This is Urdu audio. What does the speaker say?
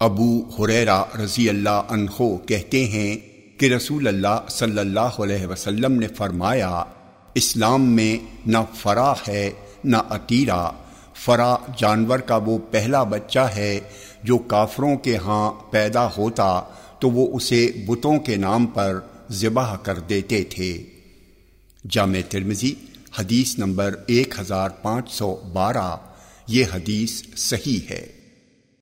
ابو حریرا رضی اللہ عنہ کہتے ہیں کہ رسول اللہ صلی اللہ علیہ وسلم نے فرمایا، اسلام میں نہ فرا ہے، نہ عطیرہ فرا جانور کا وہ پہلا بچہ ہے جو کافروں کے ہاں پیدا ہوتا، تو وہ اسے بتوں کے نام پر ذبح کر دیتے تھے۔ جامع ترمزی حدیث نمبر ایک ہزار پانچ سو بارہ۔ یہ حدیث صحیح ہے۔